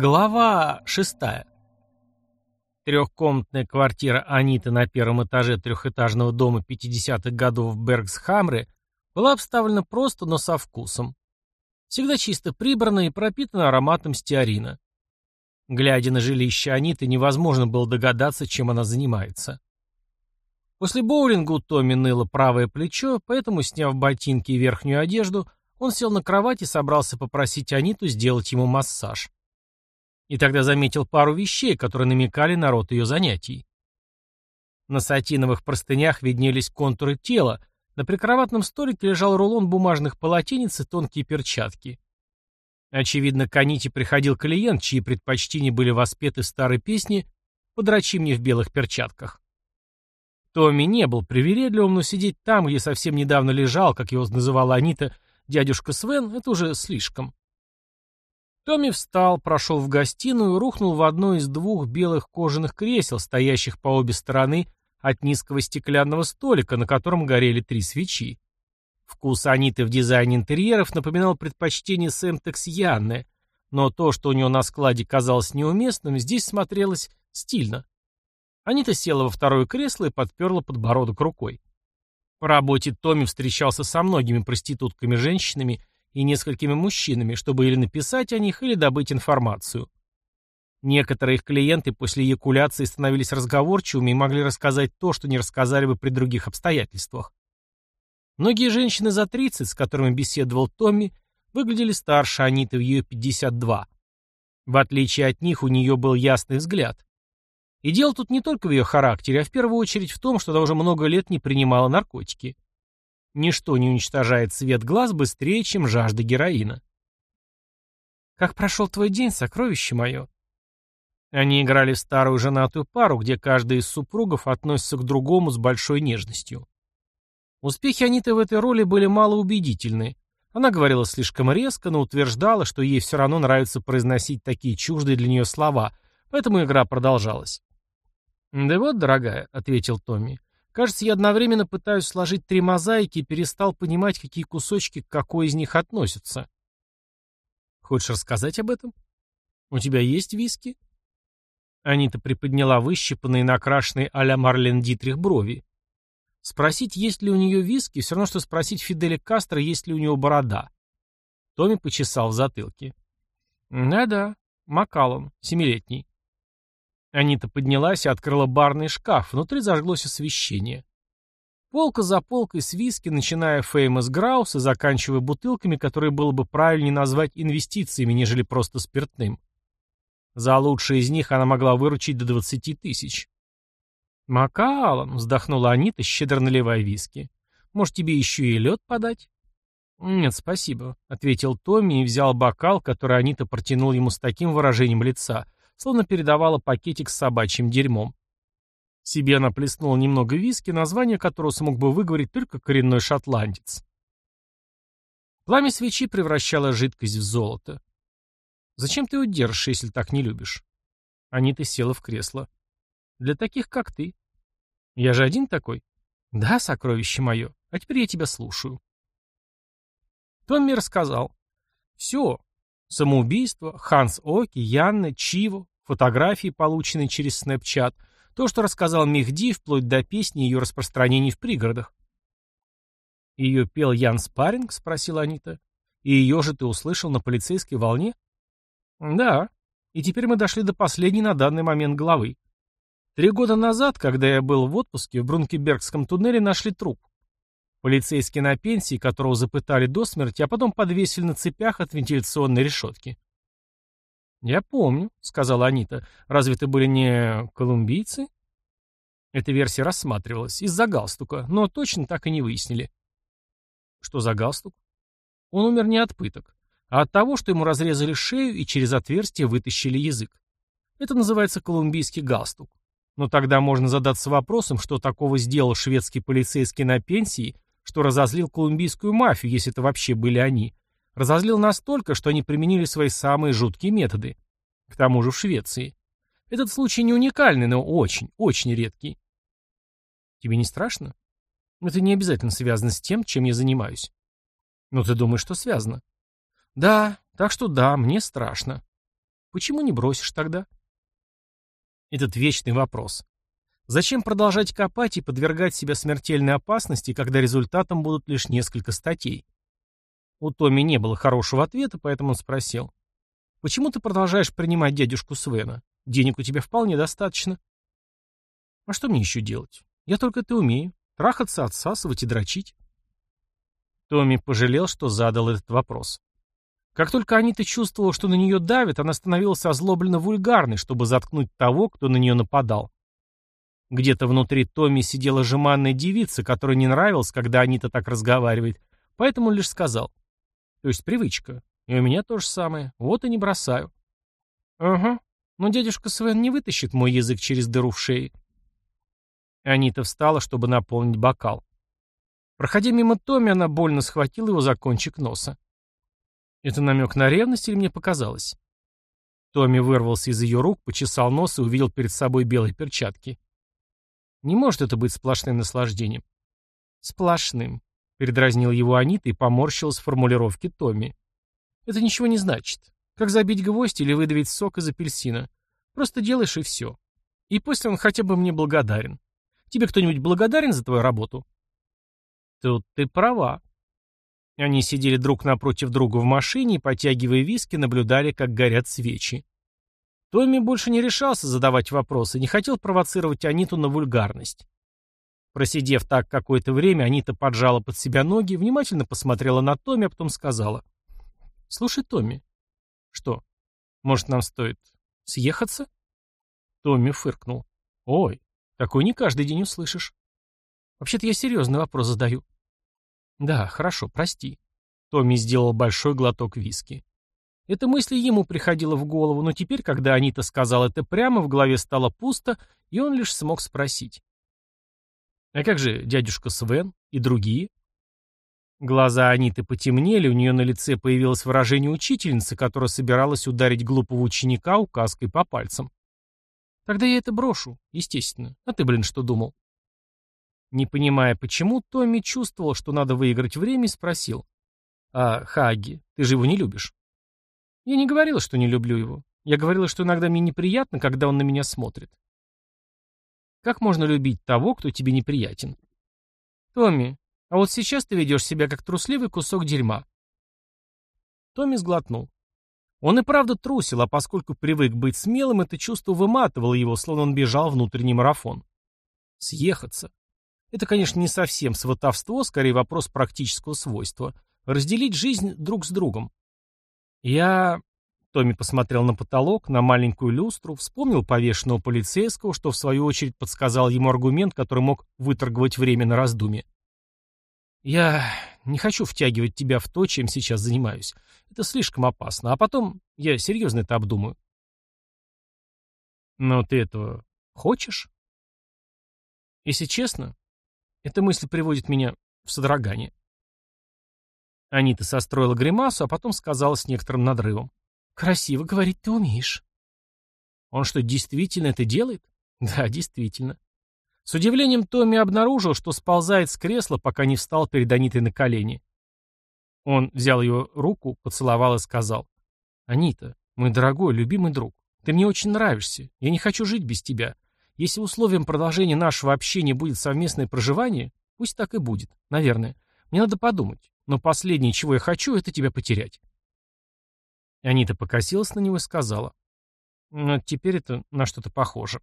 Глава шестая. Трехкомнатная квартира Аниты на первом этаже трехэтажного дома 50-х годов в Бергсхамре была обставлена просто, но со вкусом. Всегда чисто прибрана и пропитана ароматом стеарина. Глядя на жилище Аниты, невозможно было догадаться, чем она занимается. После боулинга у Томми ныло правое плечо, поэтому, сняв ботинки и верхнюю одежду, он сел на кровать и собрался попросить Аниту сделать ему массаж и тогда заметил пару вещей, которые намекали на род ее занятий. На сатиновых простынях виднелись контуры тела, на прикроватном столике лежал рулон бумажных полотенец и тонкие перчатки. Очевидно, к Аните приходил клиент, чьи предпочтения были воспеты в старой песне «Подрачи мне в белых перчатках». Томми не был привередливым, но сидеть там, где совсем недавно лежал, как его называла Анита, дядюшка Свен, это уже слишком. Томми встал, прошел в гостиную и рухнул в одно из двух белых кожаных кресел, стоящих по обе стороны от низкого стеклянного столика, на котором горели три свечи. Вкус Аниты в дизайне интерьеров напоминал предпочтение Сэмтекс Янны, но то, что у него на складе казалось неуместным, здесь смотрелось стильно. Анита села во второе кресло и подперла подбородок рукой. По работе Томми встречался со многими проститутками-женщинами и несколькими мужчинами, чтобы или написать о них, или добыть информацию. Некоторые их клиенты после эякуляции становились разговорчивыми и могли рассказать то, что не рассказали бы при других обстоятельствах. Многие женщины за 30, с которыми беседовал Томми, выглядели старше Аниты в ее 52. В отличие от них, у нее был ясный взгляд. И дело тут не только в ее характере, а в первую очередь в том, что она уже много лет не принимала наркотики. Ничто не уничтожает свет глаз быстрее, чем жажда героина. «Как прошел твой день, сокровище мое?» Они играли в старую женатую пару, где каждый из супругов относится к другому с большой нежностью. Успехи Аниты в этой роли были малоубедительны. Она говорила слишком резко, но утверждала, что ей все равно нравится произносить такие чуждые для нее слова, поэтому игра продолжалась. «Да вот, дорогая», — ответил Томми, Кажется, я одновременно пытаюсь сложить три мозаики и перестал понимать, какие кусочки к какой из них относятся. Хочешь рассказать об этом? У тебя есть виски? Анита приподняла выщипанные накрашенные а-ля Марлен Дитрих брови. Спросить, есть ли у нее виски, все равно, что спросить Фиделя Кастро, есть ли у него борода. Томми почесал в затылке. Да-да, Macallan, семилетний. Анита поднялась и открыла барный шкаф. Внутри зажглось освещение. Полка за полкой с виски, начиная Famous Grouse и заканчивая бутылками, которые было бы правильнее назвать инвестициями, нежели просто спиртным. За лучшие из них она могла выручить до 20 тысяч. «Макалом», — вздохнула Анита, щедро наливая виски. «Может, тебе еще и лед подать?» «Нет, спасибо», — ответил Томми и взял бокал, который Анита протянул ему с таким выражением лица — словно передавала пакетик с собачьим дерьмом. Себе она плеснула немного виски, название которого смог бы выговорить только коренной шотландец. Пламя свечи превращало жидкость в золото. «Зачем ты его держишь, если так не любишь?» Анита села в кресло. «Для таких, как ты». «Я же один такой?» «Да, сокровище мое. А теперь я тебя слушаю». Томми рассказал. «Все. Самоубийство, Ханс Оки, Янна, Чиво, фотографии, полученные через Snapchat, то, что рассказал Мехди, вплоть до песни и ее распространений в пригородах. «Ее пел Ян Спаринг?» — спросила Анита. «И ее же ты услышал на полицейской волне?» «Да. И теперь мы дошли до последней на данный момент главы. Три года назад, когда я был в отпуске, в Брункебергском туннеле нашли труп. Полицейский на пенсии, которого запытали до смерти, а потом подвесили на цепях от вентиляционной решетки. «Я помню», — сказала Анита. «Разве это были не колумбийцы?» Эта версия рассматривалась из-за галстука, но точно так и не выяснили. Что за галстук? Он умер не от пыток, а от того, что ему разрезали шею и через отверстие вытащили язык. Это называется колумбийский галстук. Но тогда можно задаться вопросом, что такого сделал шведский полицейский на пенсии, что разозлил колумбийскую мафию, если это вообще были они, Разозлил настолько, что они применили свои самые жуткие методы. К тому же в Швеции. Этот случай не уникальный, но очень, очень редкий. Тебе не страшно? Это не обязательно связано с тем, чем я занимаюсь. Ну, ты думаешь, что связано? Да, так что да, мне страшно. Почему не бросишь тогда? Этот вечный вопрос. Зачем продолжать копать и подвергать себя смертельной опасности, когда результатом будут лишь несколько статей? У Томми не было хорошего ответа, поэтому он спросил. «Почему ты продолжаешь принимать дядюшку Свена? Денег у тебя вполне достаточно». «А что мне еще делать? Я только это умею. Трахаться, отсасывать и дрочить». Томми пожалел, что задал этот вопрос. Как только Анита чувствовала, что на нее давит, она становилась озлобленно вульгарной, чтобы заткнуть того, кто на нее нападал. Где-то внутри Томми сидела жеманная девица, которой не нравилось, когда Анита так разговаривает, поэтому он лишь сказал. То есть привычка. И у меня то же самое. Вот и не бросаю. Ага. Но дядюшка Свен не вытащит мой язык через дыру в шее. Анита встала, чтобы наполнить бокал. Проходя мимо Томми, она больно схватила его за кончик носа. Это намек на ревность или мне показалось? Томми вырвался из ее рук, почесал нос и увидел перед собой белые перчатки. Не может это быть сплошным наслаждением. Сплошным. Передразнил его Анита и поморщилась в формулировке Томми. Это ничего не значит. Как забить гвоздь или выдавить сок из апельсина. Просто делаешь и все. И пусть он хотя бы мне благодарен. Тебе кто-нибудь благодарен за твою работу? Тут ты права. Они сидели друг напротив друга в машине и, потягивая виски, наблюдали, как горят свечи. Томми больше не решался задавать вопросы, не хотел провоцировать Аниту на вульгарность. Просидев так какое-то время, Анита поджала под себя ноги, внимательно посмотрела на Томми, а потом сказала. «Слушай, Томми». «Что? Может, нам стоит съехаться?» Томми фыркнул. «Ой, такой не каждый день услышишь». «Вообще-то я серьезный вопрос задаю». «Да, хорошо, прости». Томми сделал большой глоток виски. Эта мысль ему приходила в голову, но теперь, когда Анита сказала это прямо, в голове стало пусто, и он лишь смог спросить. «А как же дядюшка Свен и другие?» Глаза Аниты потемнели, у нее на лице появилось выражение учительницы, которая собиралась ударить глупого ученика указкой по пальцам. «Тогда я это брошу, естественно. А ты, блин, что думал?» Не понимая почему, Томми чувствовал, что надо выиграть время, и спросил. «А Хаги, ты же его не любишь?» «Я не говорила, что не люблю его. Я говорила, что иногда мне неприятно, когда он на меня смотрит. Как можно любить того, кто тебе неприятен? Томми, а вот сейчас ты ведешь себя как трусливый кусок дерьма. Томми сглотнул. Он и правда трусил, а поскольку привык быть смелым, это чувство выматывало его, словно он бежал внутренний марафон. Съехаться. Это, конечно, не совсем сватовство, скорее вопрос практического свойства. Разделить жизнь друг с другом. Я... Томми посмотрел на потолок, на маленькую люстру, вспомнил повешенного полицейского, что в свою очередь подсказал ему аргумент, который мог выторговать время на раздумье. «Я не хочу втягивать тебя в то, чем сейчас занимаюсь. Это слишком опасно. А потом я серьезно это обдумаю». «Но ты этого хочешь?» «Если честно, эта мысль приводит меня в содрогание». Анита состроила гримасу, а потом сказала с некоторым надрывом. Красиво говорить ты умеешь. Он что, действительно это делает? Да, действительно. С удивлением Томми обнаружил, что сползает с кресла, пока не встал перед Анитой на колени. Он взял ее руку, поцеловал и сказал. «Анита, мой дорогой, любимый друг, ты мне очень нравишься. Я не хочу жить без тебя. Если условием продолжения нашего общения будет совместное проживание, пусть так и будет, наверное. Мне надо подумать. Но последнее, чего я хочу, это тебя потерять. Анита покосилась на него и сказала. «Ну, теперь это на что-то похоже».